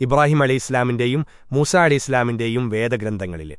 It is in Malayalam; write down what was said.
ഇബ്രാഹിം അലി ഇസ്ലാമിന്റെയും മൂസ അലി ഇസ്ലാമിന്റെയും വേദഗ്രന്ഥങ്ങളിൽ